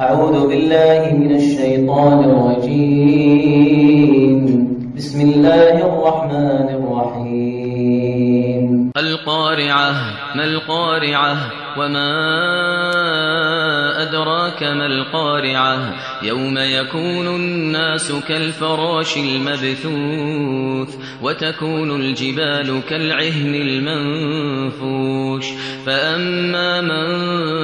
أعوذ بالله من الشيطان الرجيم. بسم الله الرحمن الرحيم. القارعة ما القارعة؟ وما أدراك ما القارعة؟ يوم يكون الناس كالفراش المبثوث وتكون الجبال كالعهن المنفوش. فأما